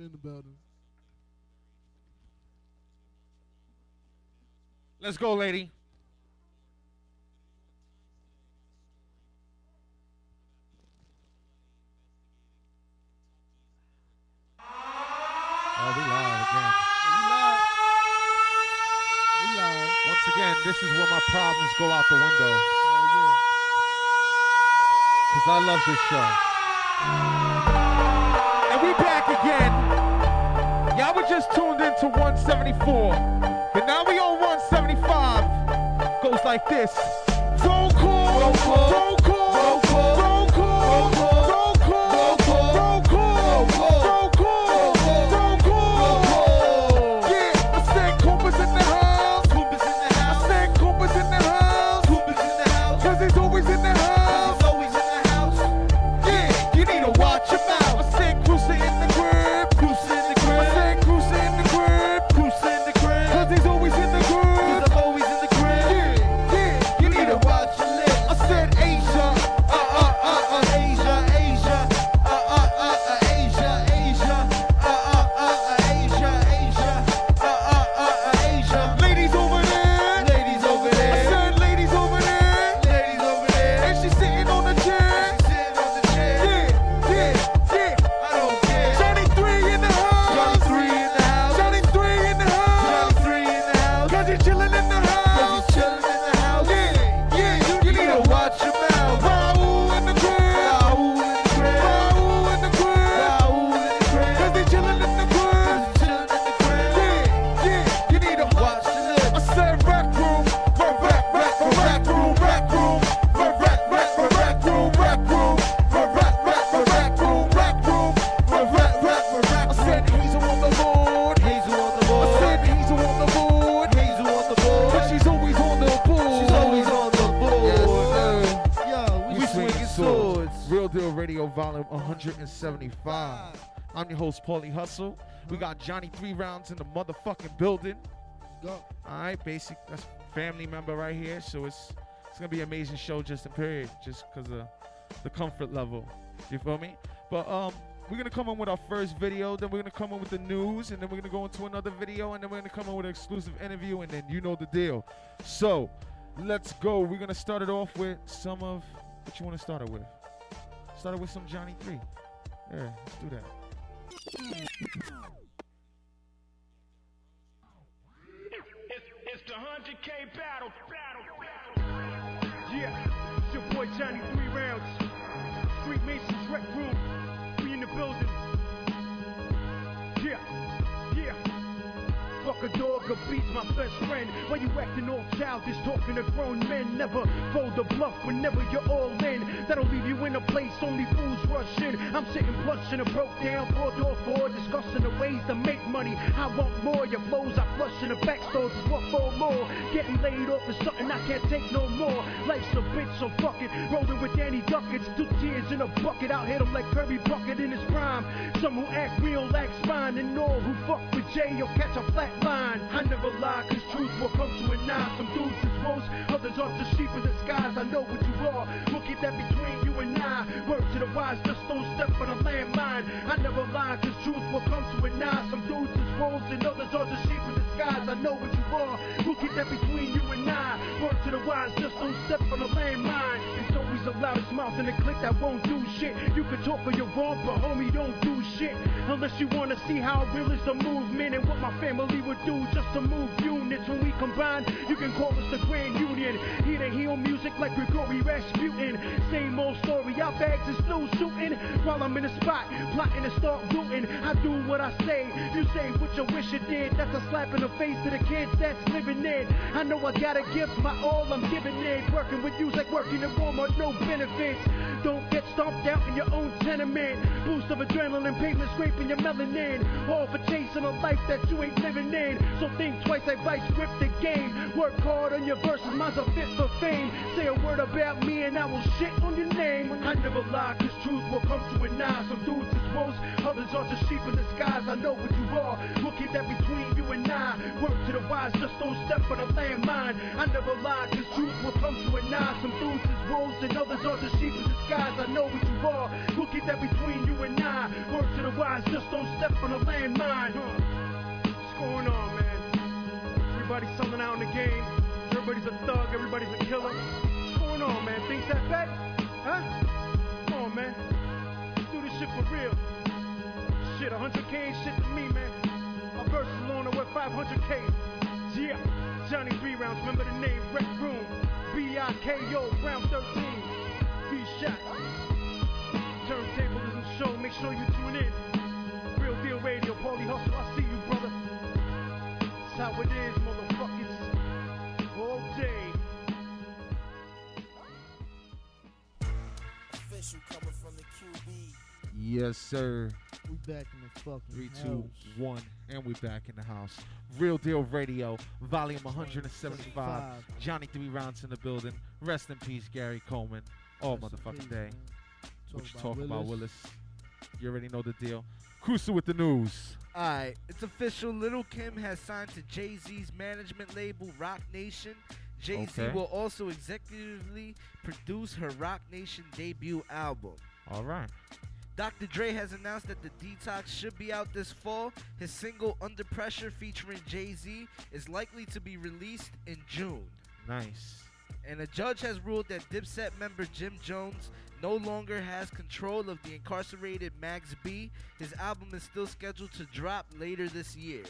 In the building. Let's go, lady. Oh, we live again. We live. We live. Once again, this is where my problems go out the window. Oh Cause I love this show. Again. Y'all were just tuned into 174. But now we on 175. Goes like this. Roll call. Roll call. Roll call. Roll call. Roll call. 175. I'm your host, Paulie Hustle. We got Johnny Three Rounds in the motherfucking building. Go. All right, basic. That's family member right here. So it's it's gonna be an amazing show, just in period, just because of the comfort level. You feel me? But um, we're gonna come in with our first video, then we're gonna come in with the news, and then we're gonna go into another video, and then we're gonna come in with an exclusive interview, and then you know the deal. So let's go. We're gonna start it off with some of what you want to start it with. Start it with some Johnny Three. Yeah, do that. It's, it's the 100K battle. battle, battle. Yeah, it's your boy Johnny Three Rounds. Street Masons Rec Room. We in the building. Fuck a dog or beats my best friend. Why you acting all childish, talking to grown men? Never fold the bluff whenever you're all in. That'll leave you in a place only fools rush in. I'm sitting blushing a broke down four door four, discussing the ways to make money. I want more. Your flows I flush in the back stores what for more. Getting laid off is something I can't take no more. Life's a bitch, so fuck it. Rolling with Danny Duckets, two tears in a bucket. I'll hit him like Kirby Puckett in his prime. Some who act real lack spine, and all who fuck with Jay, you'll catch a flat I never lie, cause truth will come to a nine. Some dudes is wolves, others are just sheep in disguise. I know what you are. We'll keep that between you and I. Word to the wise, just don't step on a landmine. I never lie, cause truth will come to a nine. Some dudes is wolves, and others are just sheep in disguise. I know what you are. We'll keep that between you and I. Word to the wise, just don't step on a landmine. Always the loudest mouth in the clique that won't do shit. You can talk or you're wrong, but homie, don't do shit. Unless you wanna see how real is the movement and what my family would do just to move units. When we combine, you can call us the Grand Union. Here to heal music like Gregory Rasputin. Same old story, our bags is still shooting. While I'm in the spot, plotting to start looting. I do what I say, you say what you wish you did. That's a slap in the face to the kids that's living it. I know I gotta give my all, I'm giving it. Working with you's like working at Walmart, no benefits. Don't get stomped out in your own tenement. Boost of adrenaline, pavement scraping your melanin. All for chasing a life that you ain't living in. So think twice, I vice grip the game. Work hard on your verses, mine's a fit for fame. Say a word about me and I will shit on your name. I never lie, cause truth will come to a nine. Some dudes is wolves, others are just sheep in disguise. I know what you are. We'll keep that between you and I. Work to the wise, just don't step on a landmine. I never lie, cause truth will come to a nine. Some dudes wolves and others are just sheep in disguise. I know what you are. We'll that between you and I. Work to the wise, just don't step on a landmine. Huh. What's going on, man? Everybody's selling out in the game. Everybody's a thug, everybody's a killer. What's going on, man? Things that bad? Huh? Come on, man. Let's do this shit for real. Shit, 100k ain't shit to me, man. My verse is on worth 500k. Yeah, Johnny three rounds, remember the name, Rec Room. B-I-K-O, round 13. B-Shot. Turntable is a show, make sure you tune in. Real Deal Radio, Paulie Hustle, I see you, brother. That's how it is, Yes, sir. We back in the fucking Three, two, house. one, and we back in the house. Real Deal Radio, volume 175. Johnny Three Rounds in the building. Rest in peace, Gary Coleman. All Rest motherfucking peace, day. man. What you about talking about, Willis. Willis? You already know the deal. Cruiser with the news. Alright, it's official. Lil' Kim has signed to Jay Z's management label, Roc Nation. Jay Z Okay. will also executively produce her Roc Nation debut album. All right. Dr. Dre has announced that the Detox should be out this fall. His single Under Pressure featuring Jay Z is likely to be released in June. Nice. And a judge has ruled that Dipset member Jim Jones no longer has control of the incarcerated Max B. His album is still scheduled to drop later this year.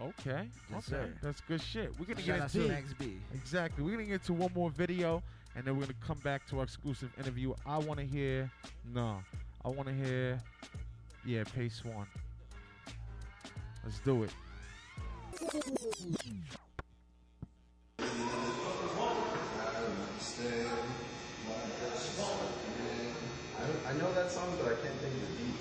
Okay. Yes, okay. sir. That's good shit. We're gonna Shout get to into Max B. exactly. We're gonna get to one more video, and then we're gonna come back to our exclusive interview. I want to hear. No, I want to hear. Yeah, pace one. Let's do it. I, I know that song, but I can't think of the beat.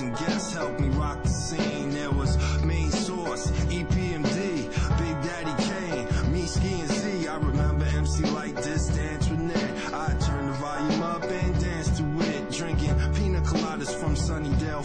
and guests helped me rock the scene. There was Main Source, EPMD, Big Daddy Kane, me Ski and Z. I remember MC like this, dance with Ned. I turned the volume up and danced to it, drinking pina coladas from Sunnydale.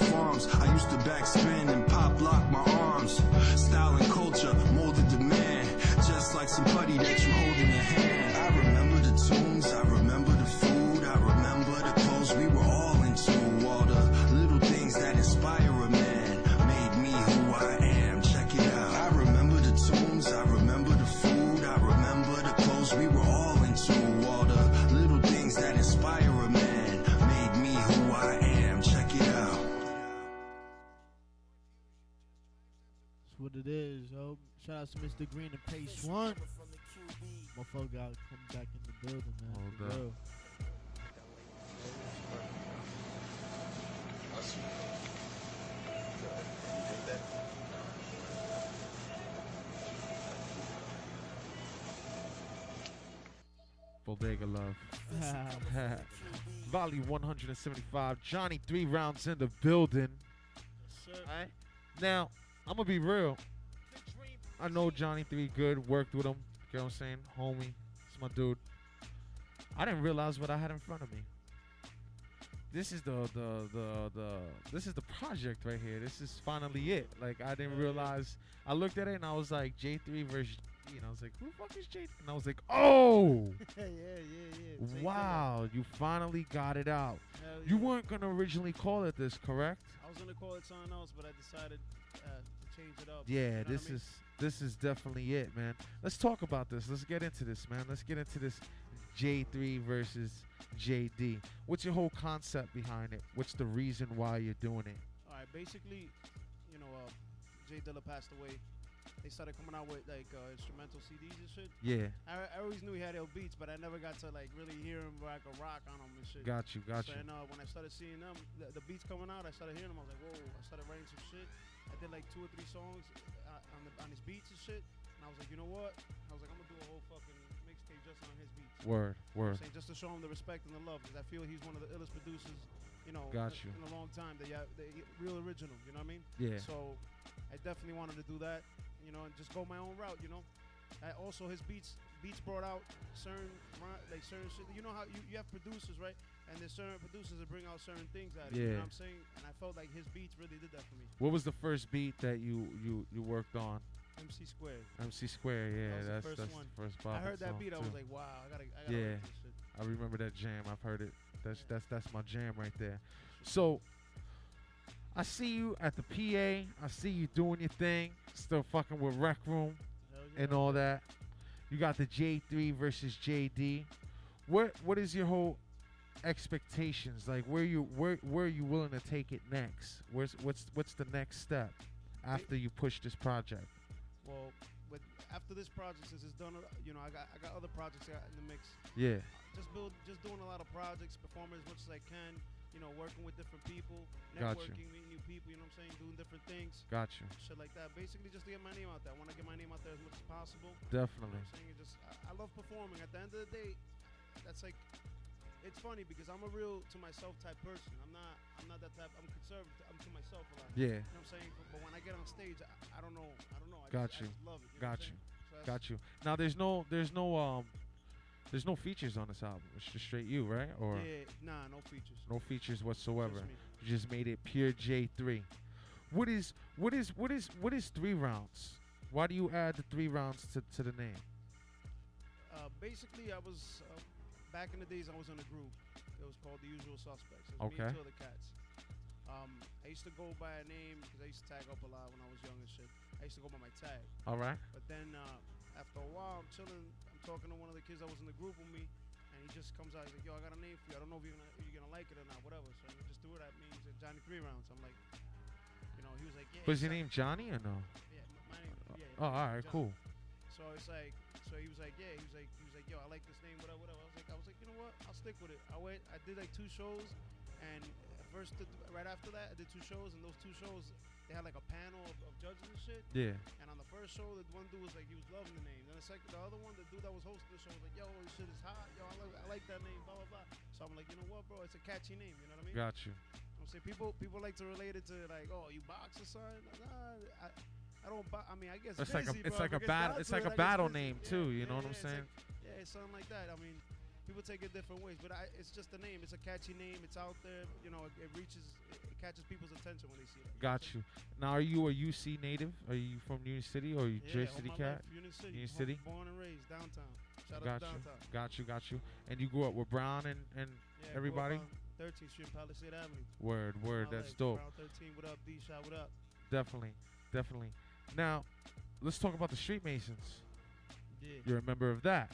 It is, yo. Shout out to Mr. Green and Pace One. Motherfucker gotta come back in the building, man. Hold for up. Bodega Love. Volley 175. Johnny three rounds in the building. Yes, Alright. Now, I'm gonna be real. I know Johnny three good, worked with him. You know what I'm saying? Homie. It's my dude. I didn't realize what I had in front of me. This is the the the the this is the project right here. This is finally it. Like I didn't realize I looked at it and I was like J3 versus you know, I was like, who the fuck is J3? And I was like, oh yeah, yeah, yeah. Wow, you finally got it out. Hell You weren't gonna originally call it this, correct? I was gonna call it something else, but I decided uh, to change it up. Yeah, You know what I this mean? is this is definitely it, man. Let's talk about this. Let's get into this, man. Let's get into this J3 versus JD. What's your whole concept behind it? What's the reason why you're doing it? All right, basically, you know, uh, J Dilla passed away. They started coming out with like uh, instrumental CDs and shit. Yeah, I, I always knew he had ill beats, but I never got to like really hear him where I could rock on him and shit. got you, got so, you. And uh, when I started seeing them, the, the beats coming out, I started hearing them. I was like, whoa! I started writing some shit. I did like two or three songs uh, on the, on his beats and shit. And I was like, you know what? I was like, I'm gonna do a whole fucking mixtape just on his beats. Word, You know word. Saying? Just to show him the respect and the love, because I feel he's one of the illest producers, you know, Got in, you. in a long time. That yeah, that real original. You know what I mean? Yeah, So I definitely wanted to do that, you know, and just go my own route, you know. I also his beats beats brought out certain like certain shit. You know how you, you have producers, right? And there's certain producers that bring out certain things out of you. You know what I'm saying? And I felt like his beats really did that for me. what was the first beat that you you you worked on? MC Square. MC Square, yeah, was the that's first that's one. the first I heard that beat. I was like, wow, I gotta, I gotta Yeah. I remember that jam. I've heard it. That's that's that's my jam right there. So I see you at the PA. I see you doing your thing. Still fucking with Rec Room yeah. and all that. You got the J3 versus JD. What what is your whole expectations? Like where you where where are you willing to take it next? Where's what's what's the next step after you push this project? Well, with, after this project, since it's done, you know, I got, I got other projects in the mix. Yeah, just build just doing a lot of projects performing as much as i can you know working with different people you. networking meeting new people you know what i'm saying doing different things gotcha shit like that basically just to get my name out there i want to get my name out there as much as possible you Definitely. know what i'm saying it just I, I love performing at the end of the day that's like it's funny because i'm a real to myself type person i'm not i'm not that type i'm conservative i'm to myself a lot Yeah, you know what i'm saying but, but when i get on stage i, I don't know i don't know I Got just, you. I love it you Got you. So got you. Now there's no there's no um there's no features on this album. It's just straight you, right? Or yeah nah no features no features whatsoever. Just. You just made it pure J3. What is what is what is what is three rounds? Why do you add the three rounds to, to the name? Uh, basically, I was uh, back in the days. I was in a group. It was called the Usual Suspects. It was Okay. Me and two other cats. Um, I used to go by a name because I used to tag up a lot when I was young and shit. I used to go by my tag. All right. But then uh, after a while, I'm chilling. I'm talking to one of the kids that was in the group with me, and he just comes out. He's like, "Yo, I got a name for you. I don't know if you're gonna if you're gonna like it or not. Whatever." So we just threw it at me. He said, "Johnny Three Rounds." I'm like, you know, he was like, "Yeah." Was your name Johnny or no? Yeah, my name. Yeah. Oh, all right, Johnny. cool. So it's like, so he was like, yeah, he was like, like, yo, I like this name, whatever, whatever. I was like, I was like, you know what? I'll stick with it. I went, I did like two shows, and first, did, right after that, I did two shows, and those two shows, they had like a panel of, of judges and shit. Yeah. And on the first show, the one dude was like, he was loving the name. Then the second, the other one, the dude that was hosting the show was like, yo, this shit is hot. Yo, I, like, I like that name, blah blah blah. So I'm like, you know what, bro? It's a catchy name. You know what I mean? Got you. I'm saying people people like to relate it to like, oh, you box or something. Nah, I, I don't. Bo- I mean, I guess It's like a it's bro. like a battle it's like it, a battle busy. name Yeah, too. You know yeah, what I'm saying? like- Yeah, it's something like that. I mean, people take it different ways, but I, it's just a name. It's a catchy name. It's out there. You know, it, it reaches, it, catches people's attention when they see it. Got you. Now, are you a UC native? Are you from Union City or are you Yeah, Jersey City cat? life, Union City. Union Born- City? Born and raised downtown. Shout Got out to you. downtown. Got you. Got you. And you grew up with Brown and and Yeah, everybody. grew up on 13th Street, Palisade Avenue. Word, word. That's dope. Brown 13. What up, D Shot? What up? Definitely, definitely. Now, let's talk about the Street Masons. Yeah. You're a member of that.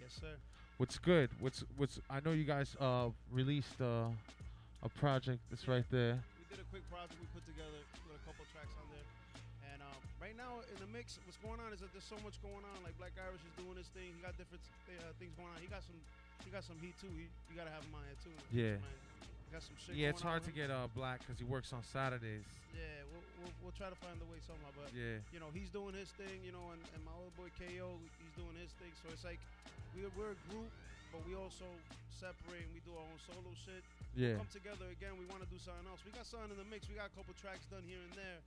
Yes, sir. What's good? What's what's? I know you guys uh released uh, a project that's right there. We did a quick project we put together with a couple tracks on there. And um, right now in the mix, what's going on is that there's so much going on. Like Black Irish is doing his thing. He got different uh, things going on. He got some, he got some heat too. He, you gotta have him on here too. Yeah. Got some shit. Yeah, it's hard to get uh black because he works on Saturdays. Yeah, we'll, we'll, we'll try to find a way somehow. But Yeah. you know, he's doing his thing. You know, and, and my old boy KO, he's doing his thing. So it's like we're we're a group, but we also separate and we do our own solo shit. Yeah. Come together again. We want to do something else. We got something in the mix. We got a couple tracks done here and there,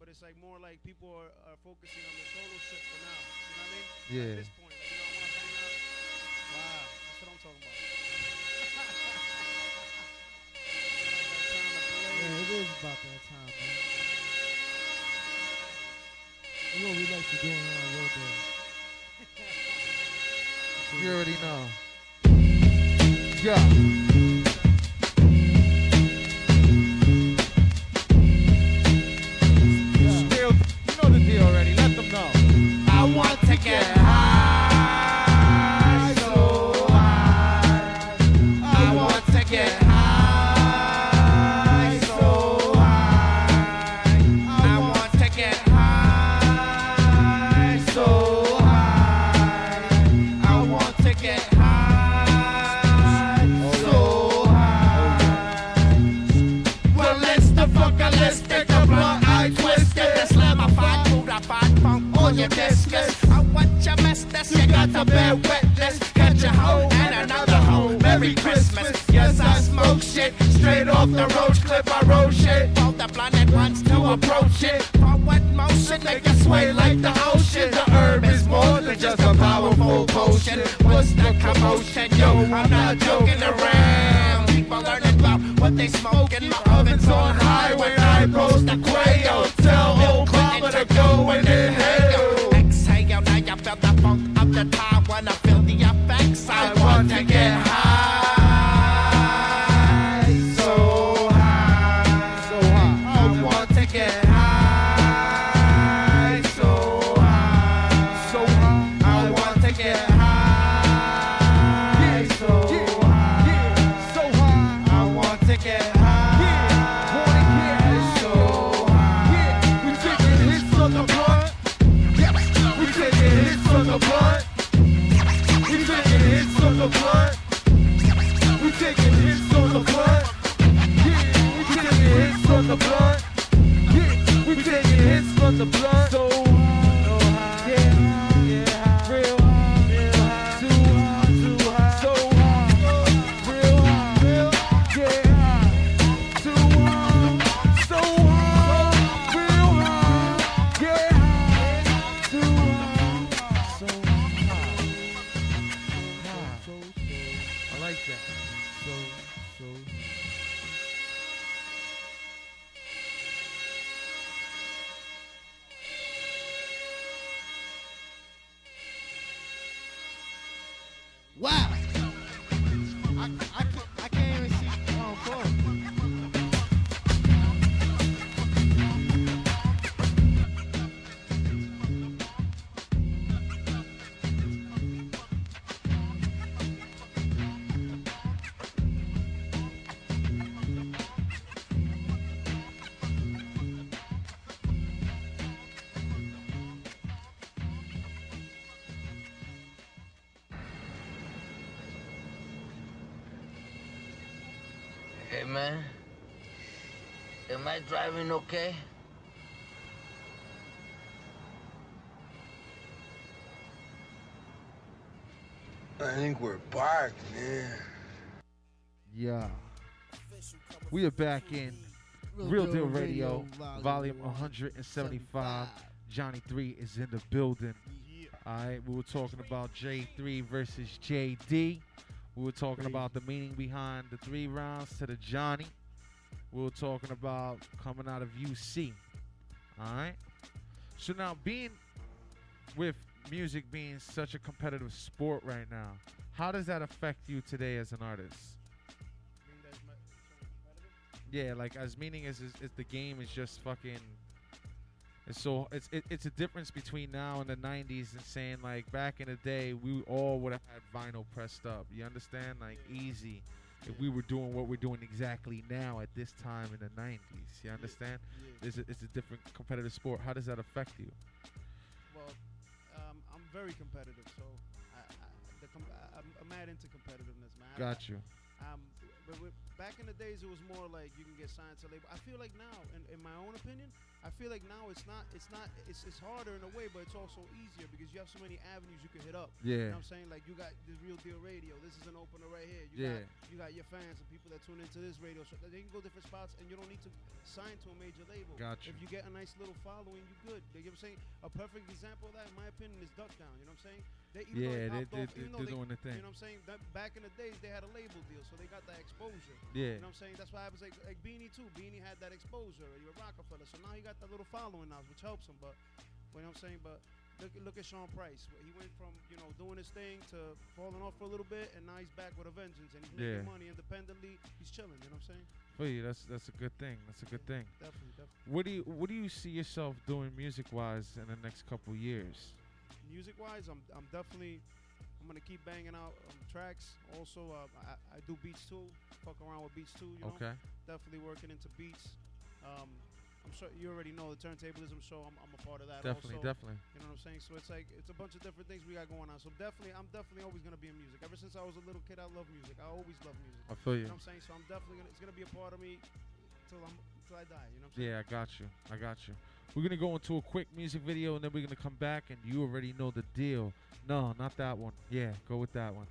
but it's like more like people are, are focusing on the solo shit for now. You know what I mean? Yeah. At this point, like, you know, I want to bang out. Wow, that's what I'm talking about. Yeah, it is about that time, man. You know we like to do here on Road Day. You already know. Yeah. I okay? I think we're back, man. Yeah. We are back in Real Deal Radio, volume 175. Johnny 3 is in the building. All right, we were talking about J3 versus JD. We were talking about the meaning behind the three rounds to the Johnny. We were talking about coming out of UC. All right. So now, being with music being such a competitive sport right now, how does that affect you today as an artist? Being that it's mu- so competitive. Yeah, like as meaning as is, is the game is just fucking. It's so it's it, it's a difference between now and the '90s and saying like back in the day we all would have had vinyl pressed up. You understand? Like easy. If we were doing what we're doing exactly now at this time in the '90s, you understand? Yeah. It's a, it's a different competitive sport. How does that affect you? Well, um, I'm very competitive, so I, I, the com- I'm mad into competitiveness, man. Got you. Um, but with, back in the days, it was more like you can get signed to label. I feel like now, in, in my own opinion, I feel like now it's not, it's not, it's, it's harder in a way, but it's also easier because you have so many avenues you can hit up. You Yeah. know what I'm saying? Like you got the Real Deal Radio. This is an opener right here. You Yeah. got you got your fans and people that tune into this radio show. They can go different spots, and you don't need to sign to a major label. Got you. If you get a nice little following, you good. You know what I'm saying? A perfect example of that, in my opinion, is Duck Down. You know what I'm saying? They, even Yeah, they- they- off, even they- they're doing their thing. You know what I'm saying? That, back in the days, they had a label deal, so they got that exposure. Yeah. You know what I'm saying? That's why I was like, like Beanie too. Beanie had that exposure. You're Roc-A-Fella, so now he got that little following now, which helps him. But you know what I'm saying? But look, look at Sean Price. He went from you know doing his thing to falling off for a little bit, and now he's back with a vengeance, and he's making Yeah. money independently. He's chilling. You know what I'm saying? For you, that's that's a good thing. That's a good thing. Definitely, definitely. What do you what do you see yourself doing music wise in the next couple years? music wise, I'm I'm definitely I'm gonna keep banging out um, tracks. Also, uh, I, I do beats too. Fuck around with beats too. You know. Okay. Definitely working into beats. Um, I'm sure you already know the turntablism show. I'm, I'm a part of that. Definitely, also. definitely. You know what I'm saying? So it's like it's a bunch of different things we got going on. So definitely, I'm definitely always gonna be in music. Ever since I was a little kid, I love music. I always love music. I feel you. you know what I'm saying? So I'm definitely gonna. It's gonna be a part of me till I'm till I die. You know what I'm saying? Yeah, I got you. I got you. We're gonna go into a quick music video and then we're gonna come back and you already know the deal. No, not that one. Yeah, go with that one.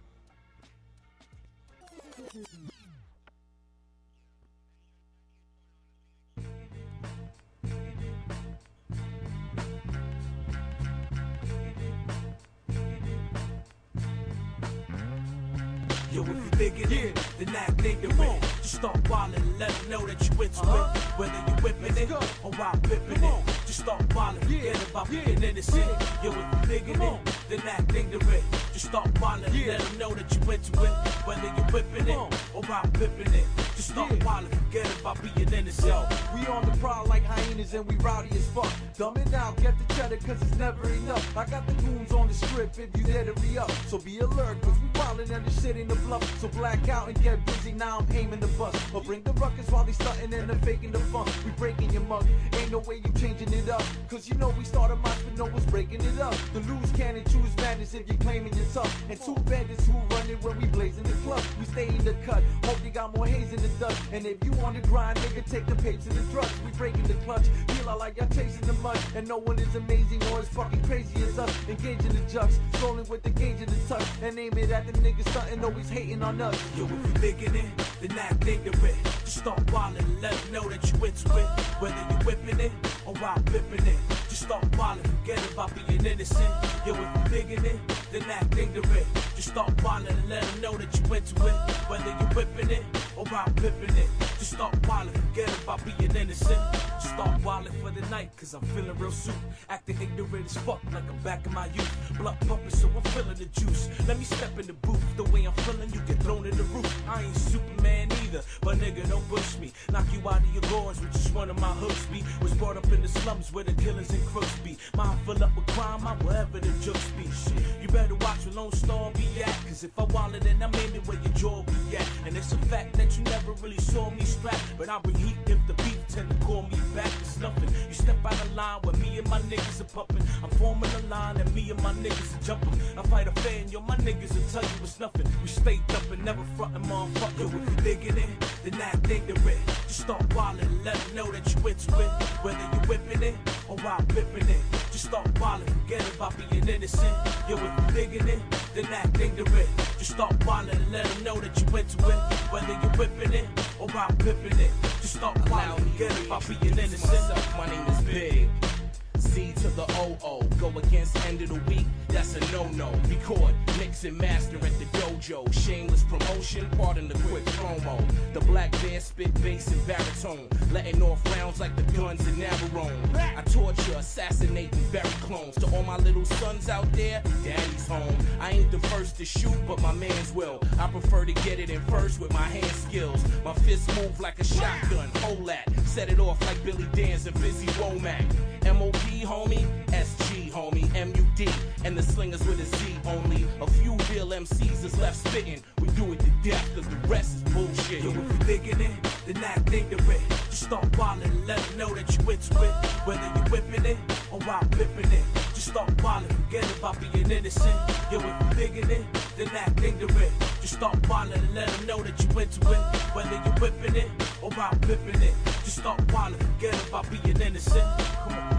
If you digging it, then act ignorant. Just start wildin' let them know that you into it. Whether you whipping it or while pippin' it. Just start wildin', forget about being innocent. Yo, if you digging it, then act ignorant. Just start wildin' and let them know that you into it. Whether you whipping it or while pippin' it. Just start wildin', forget about being innocent. We on the prowl like hyenas and we rowdy as fuck. Dumb it out, get the cheddar cause it's never enough. I got the goons on the strip if you dare to re up. So be alert cause we wildin' and the shit in the bluff. So black out and get busy, now I'm aiming the bus. Or bring the ruckus while they stuntin' and they're faking the funk. We breaking your mug, ain't no way you changing it up. Cause you know we started but no one's breaking it up. The lose cannon choose madness if you're claiming you're tough. And two bandits who run it when we blazing the club. We stay in the cut, hope you got more haze in the dust. And if you on the grind, nigga, take the papes and the drugs. We breaking the clutch, feel like y'all chasing the mud. And no one is amazing or as fucking crazy as us. Engaging the jux, strolling with the gauge and the touch. And aim it at the niggas stunting, always hating on us. Yo, if you digging it, then act ignorant. Just start wildin' let them know that you into it. Whether you whipping it or while pippin' it. Start wildin', forget about being innocent. Yo, if you digging it, then act ignorant. Just start wildin' and let them know that you into it. Whether you whipping it or while pippin' it. Start wildin', forget about being innocent. Start wildin' for the night, cause I'm feeling real soup. Acting ignorant as fuck, like I'm back in my youth. Blood pumping, so I'm feeling the juice. Let me step in the booth, the way I'm feeling, you get thrown in the roof. I ain't Superman either, but nigga, don't push me. Knock you out of your gourds, which is one of my hooks be. Was brought up in the slums where the killers and crooks be. Mind full up with crime, I'm wherever the jokes be. Shit, you better watch where Lone Star be at. Cause if I wallet, then I'm aiming where your jaw be at. And it's a fact that you never really saw me But I bring heat if the beef tend to call me back. It's nothing. You step out of line where me and my niggas are pumping. I'm forming a line and me and my niggas are jumping. I fight a fan, yo, my niggas will tell you it's nothing. We stayed up and never frontin', motherfucker. If you digging it, then act ignorant. Just start wildin' let them know that you into it. Whether you whipping it or while pippin' it. Just start wildin', forget about being innocent. Yo, if you digging it, then act ignorant. Just start wildin' and let them know that you into it. Whether you whipping it or while pippin' it. Just start wildin', forget about being innocent. My name is Big. V to the OO. Go against end of the week, that's a no no. Record, mix and master at the dojo. Shameless promotion, pardon the quick promo. The black bear spit bass and baritone. Letting off rounds like the guns in Navarone. I torture, assassinate, and bury clones. To all my little sons out there, daddy's home. I ain't the first to shoot, but my man's will. I prefer to get it in first with my hand skills. My fists move like a shotgun. Hold that. Set it off like Billy Danze and Busy Womack. MOP, homie. SG, homie. MUD. And the slingers with a Z only. A few real MCs is left spitting. We do it to death, cause the rest is bullshit. Yo, if you digging it, then act ignorant. Just start wildin' let them know that you into it. Whether you whipping it or out whipping it. Just start wildin', forget about being innocent. Yo, if you digging it, then act ignorant. Just start wildin' and let them know that you into it. Whether you whipping it or out whipping it. Just start wildin', forget about being innocent. Come on.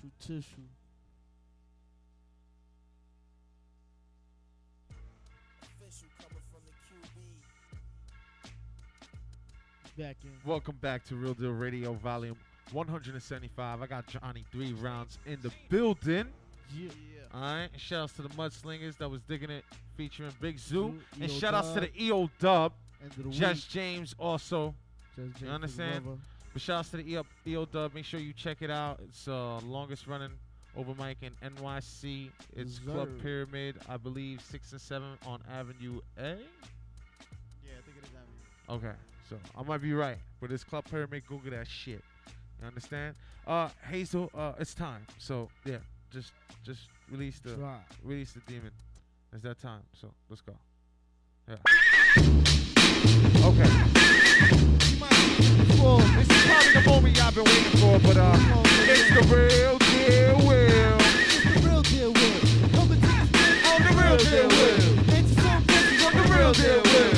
Official tissue. Back in. Welcome back to Real Deal Radio, Volume 175. I got Johnny Three Rounds in the building. Yeah. All right. And shout outs to the Mudslingers that was digging it, featuring Big Zoo. Zoo, and shout outs to the EO Dub, End of the Jess. James also. James you understand? But shout outs to the EO, EO Dub. Make sure you check it out. It's uh longest running over mic in NYC. It's Club. Pyramid, I believe, six and seven on Avenue A. Yeah, I think it is Avenue. Okay, so I might be right, but it's Club Pyramid. Google that shit. You understand? Uh, Hazel, uh, it's time. So yeah, just just release the Try. release the demon. It's that time. So let's go. Yeah. This is probably the moment y'all been waiting for, but uh, it's the real deal, Will. It's the real deal, Will. Come and take a spin On the real deal, Will. It's so good. On the real deal, Will.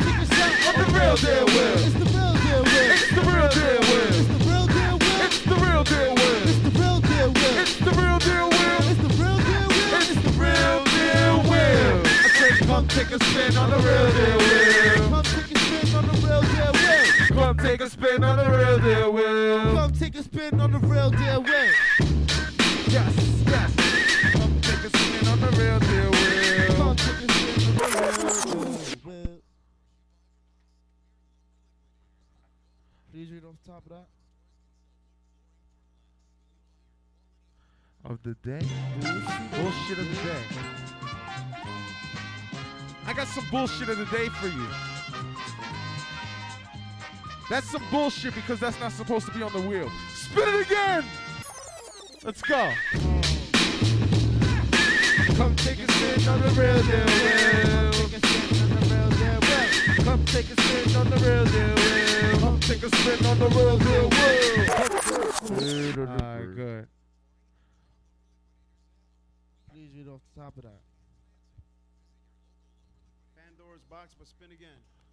Take a shot. On the real deal, Will. It's the real deal, Will. It's the real deal, Will. It's the real deal, Will. It's the real deal, Will. It's the real deal, Will. It's the real deal, Will. It's the real deal, Will. It's the real deal, Will. I said, come take a spin on the real deal, Will. Come take a spin on the real deal, Will. Come take a spin on the real deal, Will. Yes, yes. Come take a spin on the real deal, Will. Come take a spin on the real deal, Will. Please read off the top of that. Of the day. Bullshit of the day. I got some bullshit of the day for you. That's some bullshit because that's not supposed to be on the wheel. Spin it again! Let's go. Come take a spin on the real deal, Will. Come take a spin on the real deal, Will. Come take a spin on the real deal, Will. Alright, good. Please read off the top of that. Pandora's box, but spin again.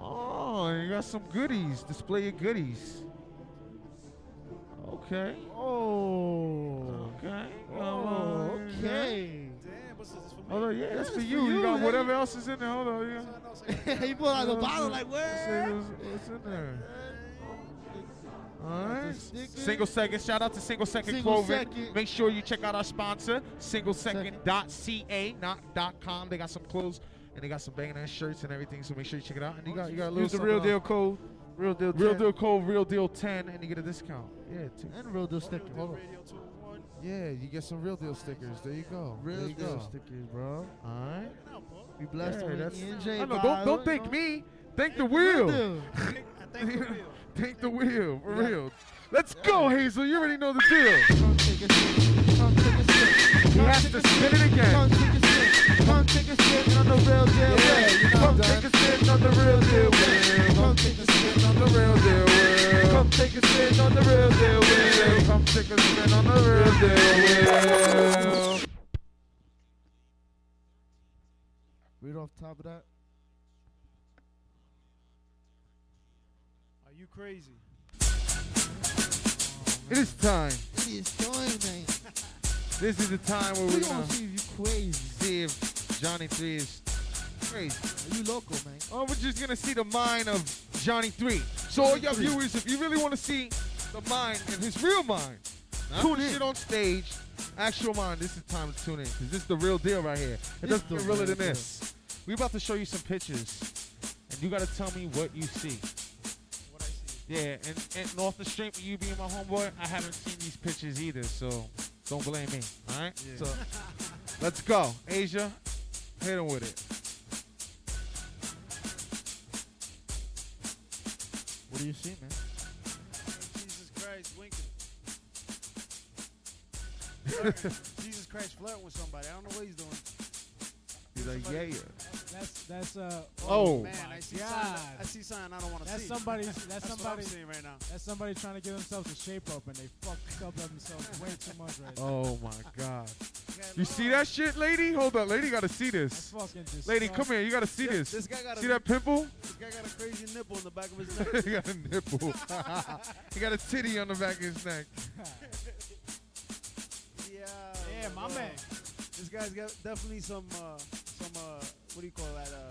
Oh, you got some goodies. Display your goodies. Okay. Oh. Okay. Oh, uh, okay. Damn, what's this for me? Hold on, yeah, that's for you. for You you, got man. whatever else is in there. Hold on, yeah. he pulled out the bottle like, Let's where? what's, what's in there. All right. Single Second. Shout out to Single Second Single Clothing. Second. Make sure you check out our sponsor, singlesecond.ca, not .com. They got some clothes and they got some banging ass shirts and everything. So make sure you check it out. And you got you got a little Use the real deal code. Real deal. Real deal code, real deal 10, and you get a discount. Yeah, t- And real deal sticker. Hold on. yeah, you get some real deal stickers. There you go. Real there you deal go. stickers, bro. All right. We blessed Yeah, that's- E and J. I know, don't don't thank me. Thank the wheel. deal. Thank you, Bill. Thank the wheel, for real. Let's go, Hazel. You already know the deal. Come take a sip. Come take a. He has to spin it again. Come take a sip. Come take a sip on the real deal. Yeah, way. you know Come I'm take done. a sip on the real deal. way. Come take a on the real deal. Will. Come take a spin on the real deal. way. Come take a spin on the real deal. Will. Read off top of that. Are you crazy? It is time. It is time, man. This is the time where We we're gonna see if you crazy. see if Johnny 3 is crazy. Are you local, man? Oh, we're just gonna see the mind of Johnny 3. So all y'all viewers, if you really want to see the mind and his real mind, not Tune in. shit on stage, actual mind, this is time to tune in. Because this is the real deal right here. It doesn't the get realer than this. we about to show you some pictures. And you gotta tell me what you see. What I see. Yeah, and, and off the strength of you being my homeboy, I haven't seen these pictures either, so don't blame me. Alright? Yeah. So let's go. Asia, hit him with it. What do you see, man? Jesus Christ, winking. Jesus Christ, flirting with somebody. I don't know what he's doing. He's like, yeah, yeah. That's that's uh. Oh. man, I see God. sign. I see sign. I don't want to That's see. somebody. That's, That's what I'm somebody. seeing right now. That's somebody trying to get themselves a shape up, and they fucked up themselves way too much right now. Oh my god. You see that shit, lady? Hold up, lady gotta see this. Lady, come here, you gotta see This- this. this guy got a- see that pimple? This guy got a crazy nipple in the back of his neck. he got a nipple. he got a titty on the back of his neck. yeah. Yeah, my man. This guy's got definitely some uh, some uh, what do you call that? Uh,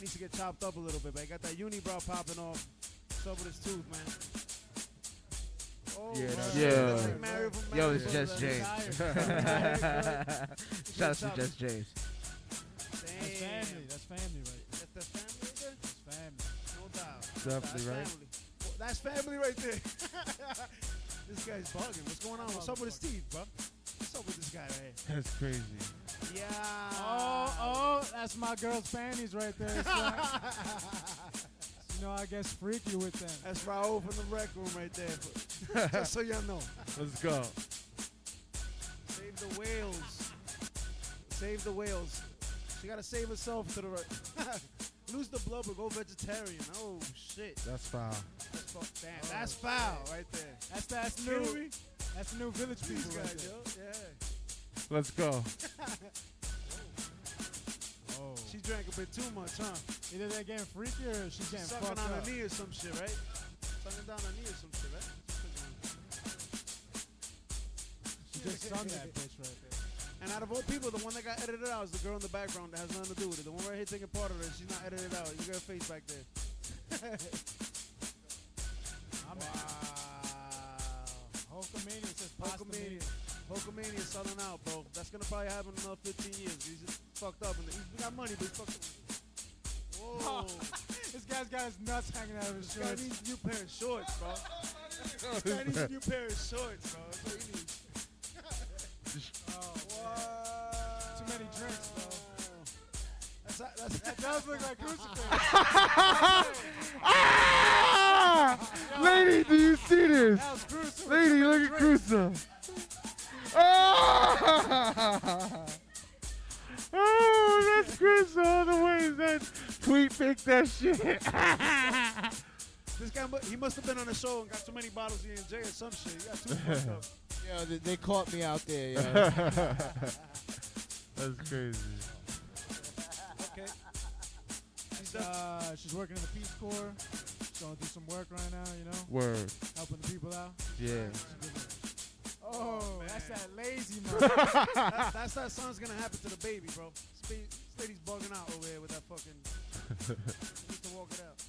needs to get chopped up a little bit. But I got that unibrow popping off. What's up with his tooth, man? Oh, Yeah, that's- Yeah. That's like Mario from Yo, it's Bros. Just That's James. Shout out to Just James. That's family. That's family right there. That's, that's family right there? That's family. No doubt. Definitely that's right. Family. Well, that's family right there. this guy's bugging. What's going on? What's up with his teeth, bro? What's up with this guy right here? That's crazy. Yeah. Oh, oh, that's my girl's panties right there. son. you know, I guess freaky with them. That's Raul from the rec room right there. Just so y'all know. Let's go. Save the whales. Save the whales. She gotta save herself to the right. Lose the blood but go vegetarian. Oh shit. That's foul. That's fu- Damn, that's oh, foul right there. That's that's new. That's new village people right there. yo. Yeah. Let's go. Oh. She drank a bit too much, huh? Either they're getting freaky or she's getting Sucking fucked on up. her knee or some shit, right? Sucking down her knee or some shit, right? She just sunned that bitch right there. And out of all people, the one that got edited out is the girl in the background that has nothing to do with it. The one right here taking part of it, she's not edited out. You got her face back there. I'm wow. Hulkamania says Hulkamania. Hulkamania selling out, bro. That's gonna probably happen in another 15 years. He's just fucked up. And he's got money, but he's fucked up. Whoa. this guy's got his nuts hanging out of his This guy shorts. needs a new pair of shorts, bro. this guy needs a new pair of shorts, bro. That's what he needs. Oh, What? Too many drinks, bro. That's, that's, That does look like crucifix. ah! Lady, do you see this? That was. Lady, look at Crusoe. Oh, that's Chris all the way. That tweet picked that shit. This guy, he must have been on the show and got too many bottles of J or some shit. He got too fucked up. Yo, they, they caught me out there, yo. That's crazy. Okay. She's, uh, she's working in the Peace Corps. She's going through some work right now, you know, Word. helping the people out. Yeah. Oh, that's that lazy mother. that's that son's gonna happen to the baby, bro. This ba- bugging out over here with that fucking. needs to walk it out.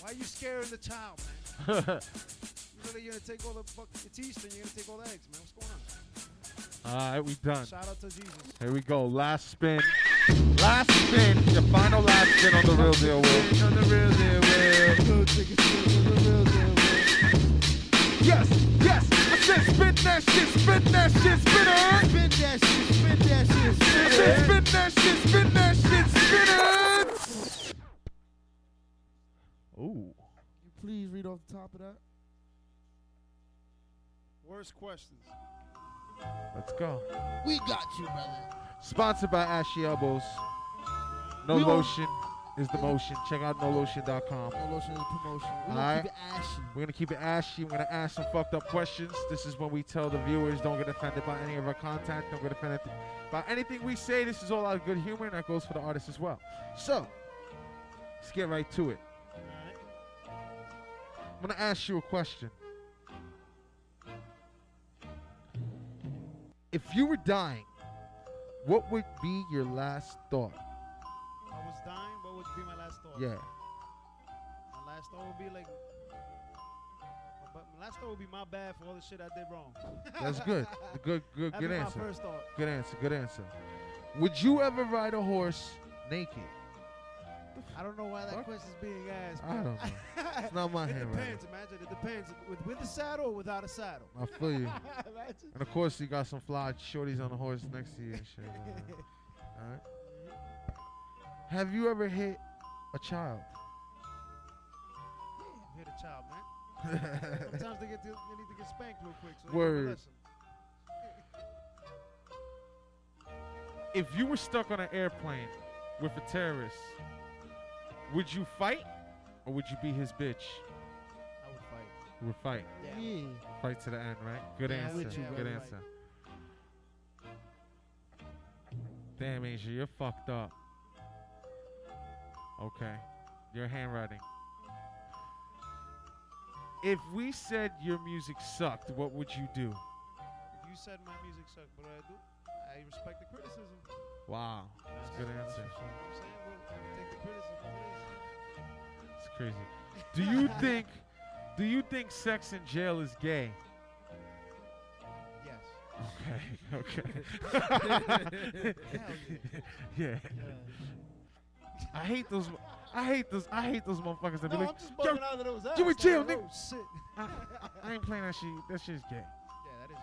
Why are you scaring the child, man? You really gonna take all the fuck teeth and you're gonna take all the eggs, man. What's going on? All right, we done. Shout out to Jesus. Here we go. Last spin. Last spin, your final last spin on the real deal, Will. On the real deal, Will. Yes, yes, I said spin that shit, spin that shit, spin it. Spin that shit, spin that shit, spin I said spin that shit, spin that shit, spin it. Ooh. You please read off the top of that. Worst questions. Let's go. We got you, brother. Sponsored by Ashy Elbows. No We lotion is the motion. Check out nolotion.com. No lotion is a promotion. We All gonna right. keep it ashy. We're gonna keep it ashy. We're gonna ask some fucked up questions. This is when we tell the viewers don't get offended by any of our content. Don't get offended by anything we say. This is all out of good humor, and that goes for the artists as well. So, let's get right to it. I'm gonna ask you a question. If you were dying, what would be your last thought? Yeah. My last thought would be like. But my last thought would be my bad for all the shit I did wrong. That's good. Good, good, That'd good answer. My first thought. Good answer. Good answer. Would you ever ride a horse naked? I don't know why that question's being asked. I don't know. It's not my It handwriting. depends. Imagine it depends. With with a saddle or without a saddle. I feel you. And of course, you got some fly shorties on the horse next to you and shit. Uh, all right. Have you ever hit a child? Yeah, Hit a child, man. Sometimes they get to, they need to get spanked real quick. So Word. learn a lesson. If you were stuck on an airplane with a terrorist, would you fight or would you be his bitch? I would fight. You would fight. Yeah. Fight to the end, right? Good Yeah, answer. you, Good answer. Damn, Asia, you're fucked up. Okay. Your handwriting. If we said your music sucked, what would you do? If you said my music sucked, what do I do? I respect the criticism. Wow. That's a good answer. You know what I'm saying? Well, I take the criticism. It's crazy. Do you think do you think sex in jail is gay? Yes. Okay, okay. yeah. I hate those I hate those I hate those motherfuckers that No, be I'm like, just "Yo, bugging out of those You in ass, jail, like, nigga. oh, shit. I, I ain't playing that shit. That shit's gay. Yeah, that is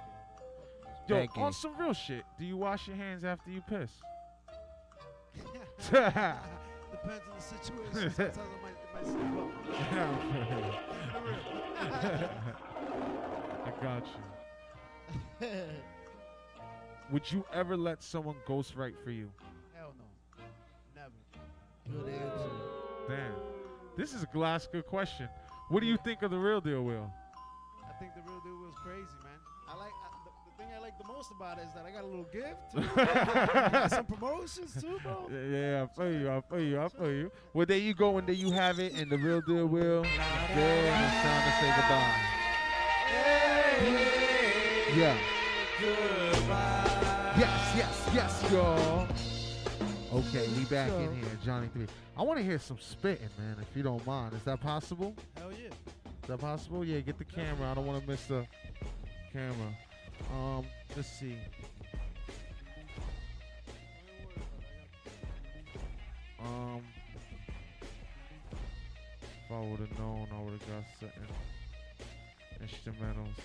Yo, That gay. on some real shit, do you wash your hands after you piss? good. Depends on the situation. Sometimes I might, it might slip up. I got you. Would you ever let someone ghostwrite for you? Hell no. Never. Good answer. Damn. This is a Glasgow question. What do you think of the real deal, Will? I think the real deal was crazy, man. I like I, the, the thing I like the most about it is that I got a little gift. got some promotions too, bro. Yeah, yeah, I feel you, I feel you, I feel you. Well, there you go, and there you have it, and the real deal, Will. And it's time to say goodbye. Yeah. Yes, yes, yes, y'all. Okay, we back in here, Johnny Three. I want to hear some spitting, man, if you don't mind. Is that possible? Hell yeah. Is that possible? Yeah, get the camera. I don't want to miss the camera. Um, let's see. Um, if I would have known, I would have got certain instrumentals.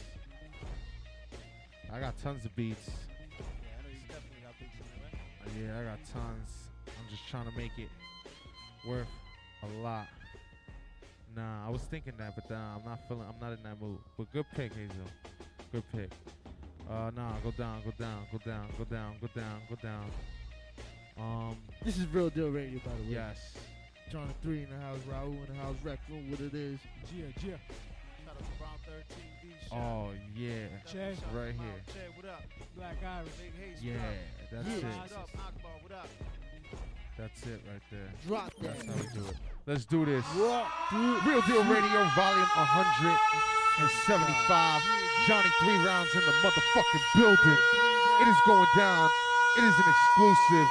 I got tons of beats. Yeah, I got tons. I'm just trying to make it worth a lot. Nah, I was thinking that, but nah, I'm not feeling. I'm not in that mood. But good pick, Hazel. Good pick. Uh, nah, go down, go down, go down, go down, go down, go down. Um, This is Real Deal Radio, by the way. yes. John 3 in the house, Raul in the house, Rec Room, what it is. Gia, Gia. Shout out to Brown 13 D. Shout Oh yeah, Che. Shout out right here. Mount Che, what up? Black Irish. Big Hayes, Yeah, that's Nas, it. What up? Akbar, what up? That's it right there. Drop that. That's how we do it. Let's do this. Real Deal Radio, volume 175. Johnny Three Rounds in the motherfucking building. It is going down. It is an exclusive.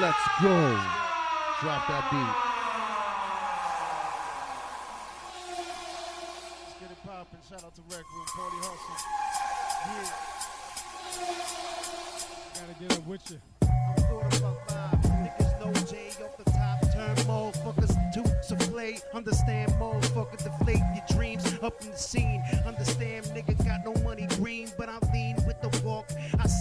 Let's go. Drop that beat. fucking with you. Understand motherfucker deflate your dreams up in the scene. Understand nigga got no money,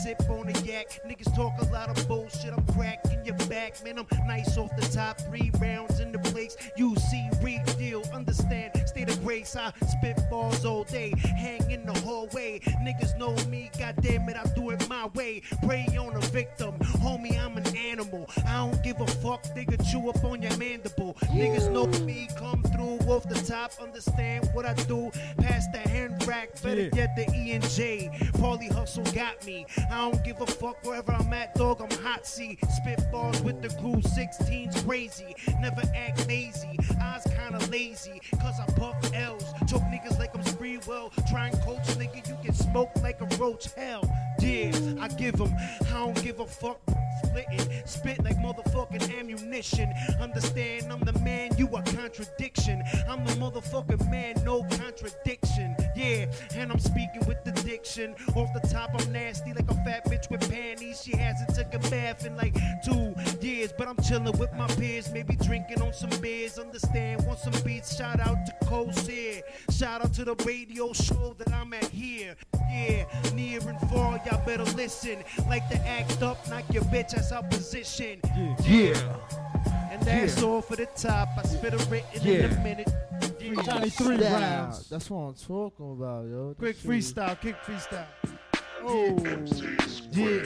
sip on the yak. Niggas talk a lot of bullshit. I'm cracking your back, man. I'm nice off the top. Three rounds in the place. You see, real deal. Understand, state of grace. I spit balls all day. Hang in the hallway. Niggas know me. God damn it, I do it my way. Prey on a victim. Homie, I'm an animal. I don't give a fuck. Nigga, chew up on your mandible. Niggas know me. Come through off the top. Understand what I do. Pass the hand rack. Better Yeah. get the E and J. Paulie Hustle got me. I don't give a fuck wherever I'm at, dog. I'm hot. See, spit balls with the crew. 16's crazy. Never act lazy. Eyes kinda lazy. Cause I puff L's. Choke niggas like I'm Sprewell. Try and coach nigga. You can smoke like a roach. Hell, I give 'em. I don't give a fuck. Splitting. Spit like motherfucking ammunition. Understand I'm the man. You a contradiction. I'm the motherfucking man. No contradiction. Yeah. And I'm speaking with the diction. Off the top, I'm nasty like a fat bitch with panties. She hasn't took a bath in like two years, but I'm chilling with my peers, maybe drinking on some beers. Understand? Want some beats? Shout out to Coseer. Shout out to the radio show that I'm at here. Yeah, near and far, y'all better listen. Like to act up, knock your bitch, that's our position. Yeah. And that's Yeah. all for the top. I spit a written in Yeah. a minute. Yeah. Johnny, three Freestyle. rounds. That's what I'm talking about, yo. Quick That shit is- freestyle, quick freestyle. Oh. Yeah.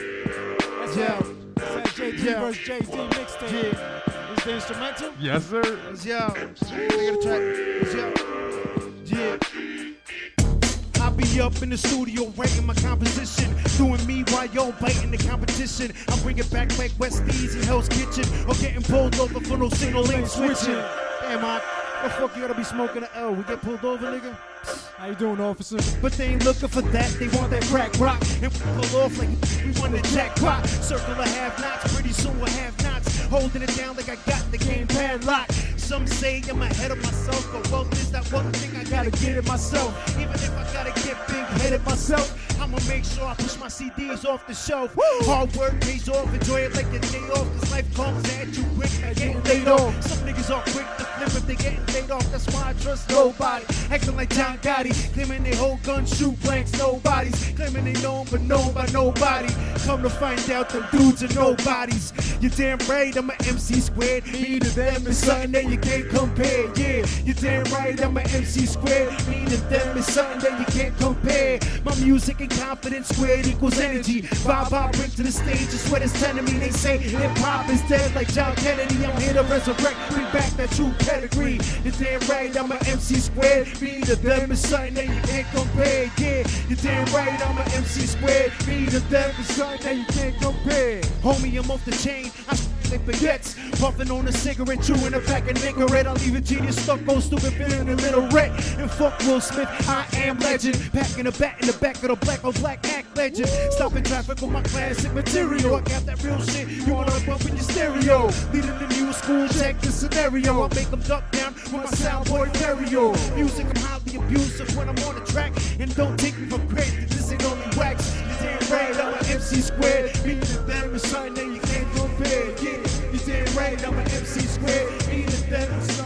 That's Yeah. that, that's that JD Yeah. versus JD mixtape. Yeah. Is the instrumental? Yes, sir. Let's yo. We got a track. Let's yo. Yeah. Be up in the studio writing my composition, doing me while y'all biting the competition. I bring it back like Westies and Hell's Kitchen, or getting pulled over for no single lane switching. Damn, I, the fuck you gotta be smoking a L? We get pulled over, nigga. How you doing, officer? But they ain't looking for that, they want that crack rock. And we pull off like we won the jackpot. Circle of half knots, pretty soon we'll have knots. Holding it down like I got the game padlocked. Some say I'm ahead of myself, but wealth is that one thing I gotta get it myself. Even if I gotta get big headed myself, I'ma make sure I push my CDs off the shelf. Hard work pays off, enjoy it like a day off, cause life comes at you quick getting laid off. Some niggas are quick to flip if they getting laid off, that's why I trust nobody. Acting like John Gotti, claiming they hold guns, shoot blanks, nobody's. Claiming they known but known by nobody. Come to find out them dudes are nobodies. You're damn right, I'm a MC squared. Me to them is something that you can't compare. Yeah, you're damn right, I'm a MC squared. Me to them is something that you can't compare. My music confidence squared equals energy. Vibe I bring to the stage is what it's telling me. They say hip hop is dead like John Kennedy. I'm here to resurrect, bring back that true pedigree. You're damn right, I'm a MC squared. Me to them is something that you can't compare. Yeah, you're damn right, I'm a MC squared. Me to them is something that you can't compare. Homie, I'm off the chain. I like baguettes. Puffing on a cigarette, chewing a pack of red. I leave a genius stuck on stupid, feeling a little red. And fuck Will Smith, I am legend. Packing a bat in the back of the black on black act legend. Stopping traffic with my classic material. I got that real shit. You wanna bump in your stereo. Leading the new school, check the scenario. I make them duck down with my soundboard stereo. Music, I'm highly abusive when I'm on the track. And don't take me for granted, this ain't only wax. You damn right, I'm an MC squared. Me to them is something that you compare. Yeah, you damn right, I'm an MC squared. Me to them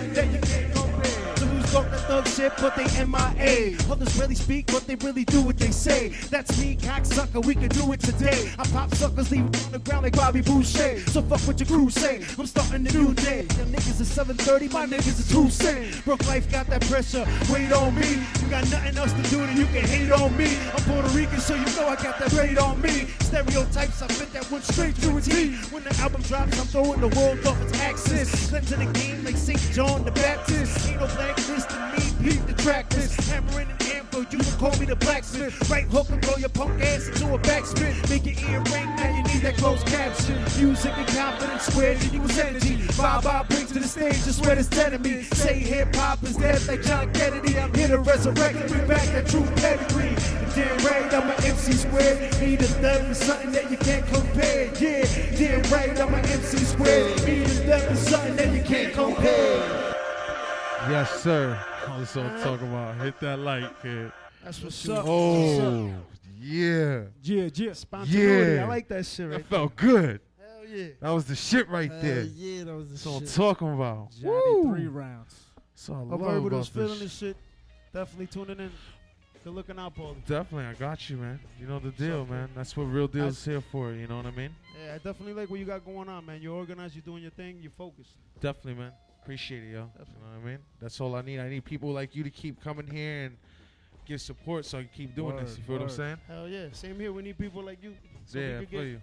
thug shit, but they MIA? Others really speak, but they really do what they say. That's me, cocksucker, we can do it today. I pop suckers, leave on the ground like Bobby Boucher. So fuck what your crew say. I'm starting a new day. Your niggas is 730, my niggas is Hussein. Broke life got that pressure, wait on me. You got nothing else to do, then you can hate on me. I'm Puerto Rican, so you know I got that weight on me. Stereotypes, I fit that one straight through a T. When the album drops, I'm throwing the world off its axis. Cleansing the game like St. John the Baptist. Ain't no blacklist to me, beat the track list. Hammering and amber, you can call me the blacksmith. Right hook and throw your punk ass into a backspin. Make your ear ring, now you need that closed caption. Music and confidence squared equals energy. Vibe I bring to the stage is what it's telling me. Say hip hop is dead like John Kennedy. I'm here to resurrect and bring back that true pedigree. Damn right, I'm an MC squared. To them is something that you can't compare. Yeah, damn right, I'm an MC squared. To them is something that you can't compare. Yes, sir. That's what I'm talking about. Hit that light, kid. That's what's Oh, up. What's up? Oh, yeah. Yeah, yeah. Spontaneity. Yeah. I like that shit right That felt good. Hell yeah. That was the shit right Hell there. yeah, that was the That's what I'm talking about. Johnny, Woo. three rounds. So I Hope love everybody about was feeling this. this shit. Definitely tuning in. Good looking out, Paulie. Definitely, I got you, man. You know the deal, up, man. That's what real deals is here for. You know what I mean? Yeah, I definitely like what you got going on, man. You're organized, you're doing your thing, you're focused. Definitely, man. Appreciate it, yo. You know what I mean? That's all I need. I need people like you to keep coming here and give support so I can keep doing this. You feel what I'm saying? Hell yeah. Same here. We need people like you. So yeah, I feel get, you.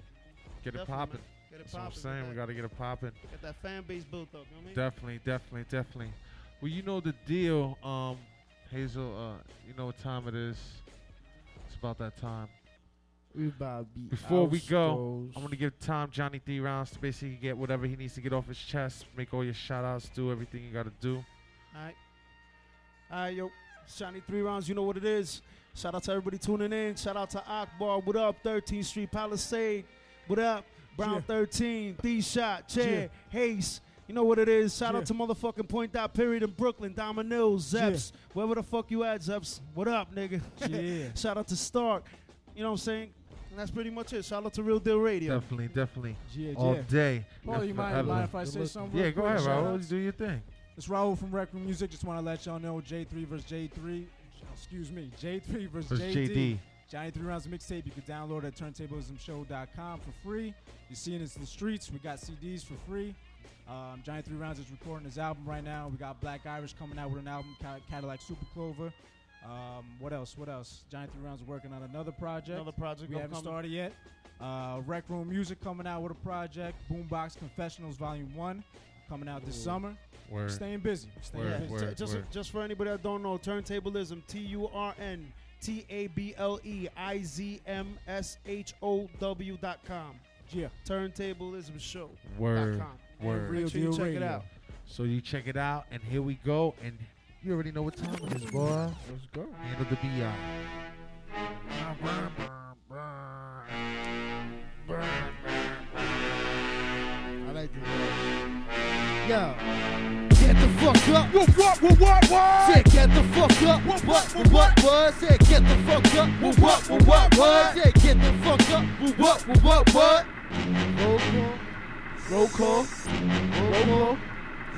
Get it Definitely, popping. Get it what I'm saying. We got to get it popping. Get that fan base built up. You know what I mean? Definitely, definitely, definitely. Well, you know the deal, um, Hazel. Uh, you know what time it is. It's about that time. We be Before we go. I'm gonna give Tom Johnny three rounds to basically get whatever he needs to get off his chest. Make all your shout outs, do everything you gotta do. All right. All right, yo. Shiny three rounds. You know what it is. Shout out to everybody tuning in. Shout out to Akbar. What up? 13th Street Palisade. What up? Brown Yeah. 13. D Shot. Chair. Hayes. You know what it is. Shout Yeah. out to motherfucking Point Out Period in Brooklyn. Domino's. Yeah. Zeps. Wherever the fuck you at, Zeps. What up, nigga? Yeah. Shout out to Stark. You know what I'm saying? And that's pretty much it. Shout out to Real Deal Radio. Definitely, definitely. Yeah, all yeah. day. Paul, you mind, forever. mind if I say something? Yeah, go ahead, Shout Raul. Do your thing. It's Raul from Rec Room Music. Just want to let y'all know J3 versus J3. Excuse me, J3 versus Versus JD. JD. Johnny Three Rounds mixtape. You can download at turntablismshow.com for free. You're seeing us in the streets. We got CDs for free. Um, Johnny Three Rounds is recording his album right now. We got Black Irish coming out with an album, Ca- Cadillac Super Clover. Um, what else? What else? Johnny Three Rounds working on another project. Another project we haven't upcoming. started yet. Uh, Rec Room Music coming out with a project. Boombox Confessionals Volume One coming out this Ooh. summer. Word. Staying busy. Staying Word, busy. word. just, just for anybody that don't know, turntablism, T U R N T A B L E I Z M S H O W dot com. Yeah. Turntablism show. Word. Dot com. Word. Make sure you check it out. So you check it out, and here we go. And you already know what time it is, boy. Let's go. Handle the BI. I like this. Yo. Get the fuck up. What, what, what, what, what? Say, get the fuck up. What, what, what, what, what? Say, get the fuck up. What, what, what, what, what? Say, get the fuck up. What, what, what, what, what? Roll call. Roll call. Roll call.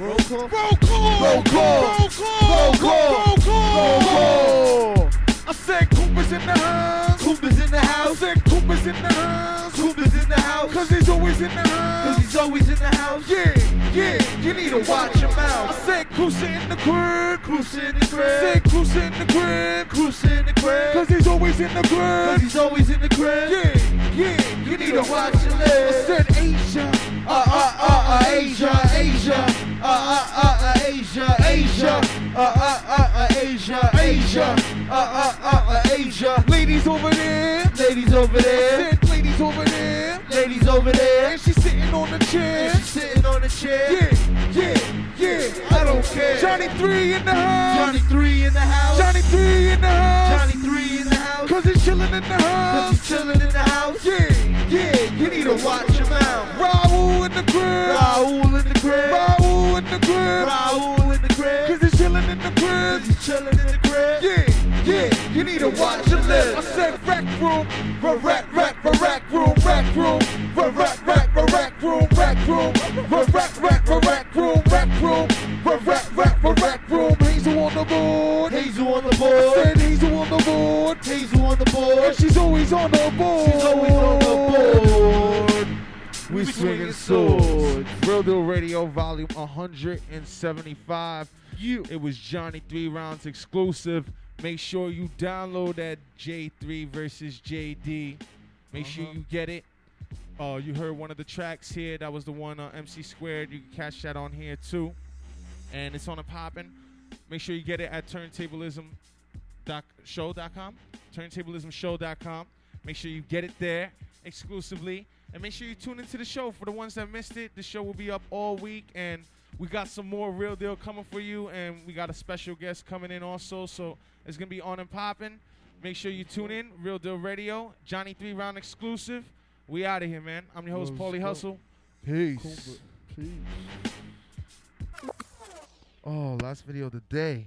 Roll call. Roll call. Roll call. Roll call. Roll call. Roll call. I said Cooper's in the house. Cooper's in the I said Cooper's in the house. Cooper's in the house. Cause he's always in the house. Cause he's always in the house. Yeah, yeah, you need to watch your mouth. I said Cruiser in the crib. Cruiser in the crib. Said Cruiser in the crib. Cruiser in the crib. Cause he's always in the Cause he's always in the crib. Yeah, yeah, you need to watch your I lips. I said Asia. Uh, uh, uh, uh, Asia, Asia, uh, uh, uh, uh, Asia, Asia, uh, uh, uh, uh, Asia, Asia, uh, uh, uh, uh, Asia. Ladies over there. Ladies over there, ladies over there. ladies over there. And she's sitting on the chair. And she's sitting on the chair. Yeah, yeah, yeah. I don't care. Johnny 3 in the house. Johnny three in the house. Johnny 3 in the house. Johnny three in the house. Cause he's chilling in the Cause he's chilling in the house. Yeah, yeah, You need to watch your mouth. Raul in the crib. Raul in the crib. Raul in the crib. Raul in the crib. Cause he's chilling in the crib. Cause he's chilling in the crib. Yeah, yeah, you need to watch your lips. I said rec room, rack, rack, on the And board. she's always on the board. She's always on the board. We swinging swords. Real Deal Radio, volume 175. You. It was Johnny Three Rounds exclusive. Make sure you download that J3 versus JD. Make sure you get it. Uh, you heard one of the tracks here. That was the one uh, MC Squared. You can catch that on here too. And it's on a poppin'. Make sure you get it at turntablism.show.com. Turntablismshow.com. Make sure you get it there exclusively. And make sure you tune into the show. For the ones that missed it, the show will be up all week. And we got some more real deal coming for you. And we got a special guest coming in also. So it's going to be on and popping. Make sure you tune in. Real Deal Radio. Johnny Three Round exclusive. We out of here, man. I'm your host, Let's Paulie go. Hustle. Peace. Oh, last video of the day.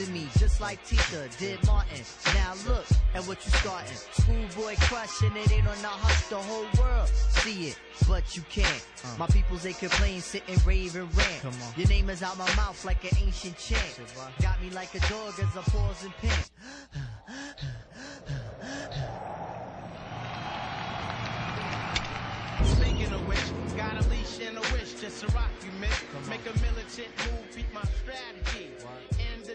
Teasing me just like Tisha did Martin. Now look at what you starting. Schoolboy crushing it ain't on the hush. The whole world see it, but you can't. My peoples they complain, sit and rave and rant. Come on. Your name is out my mouth like an ancient chant. Got me like a dog as I pause and pant. Speaking of which, got a leash and a wish just to rock you, miss. Make a militant move, beat my strategy.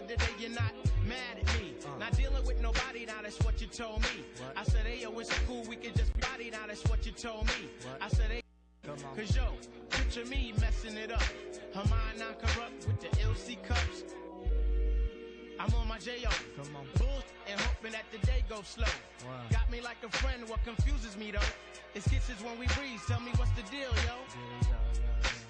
End of the day, you're not mad at me. Not dealing with nobody, now that's what you told me. I said, hey, yo, it's cool, we can just body, now that's what you told me. I said, hey, Cause yo, picture me messing it up. Her mind not corrupt with the LC cups. I'm on my J.O. Come on. Bull and hoping that the day goes slow. Got me like a friend, what confuses me though. It's kisses when we breathe, tell me what's the deal, yo.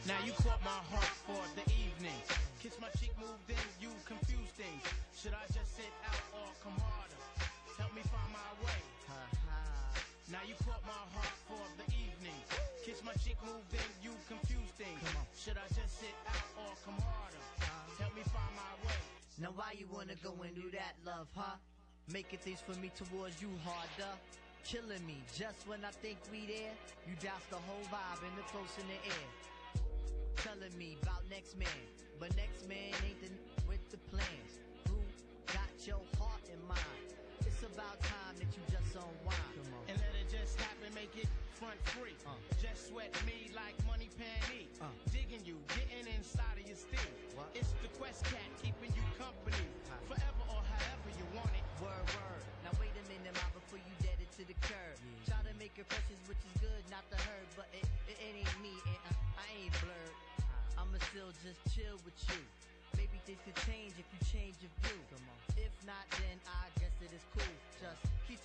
Now you caught my heart for the evening. Kiss my cheek, move then you confuse things. Should I just sit out or come harder? Help me find my way. Now you caught my heart for the evening. Kiss my cheek, move then you confuse things. Should I just sit out or come harder? Help me find my way. Now why you wanna go and do that, love, huh? Making things for me towards you harder. Killing me just when I think we there. You douse the whole vibe and the close in the air. Telling me about next man, but next man ain't the the plans. Who got your heart in mind? It's about time that you just unwind. And let it just happen, make it front free. Just sweat me like Moneypenny. Digging you, getting inside of your steel. It's the Quest Cat keeping you company.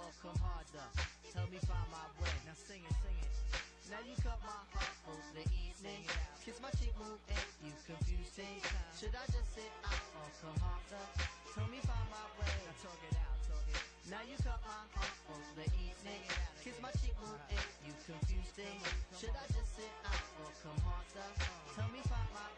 or come harder. Help me find my way. Now sing it, sing it. Now you cut my heart for the evening. Kiss my cheek, move and you confuse confusing. Should I just sit out or come harder? Help me find my way. Now talk it out, talk it. Now you cut my heart for the evening. Kiss my cheek, move and you confuse confusing. Should I just sit out or come harder? Tell me find my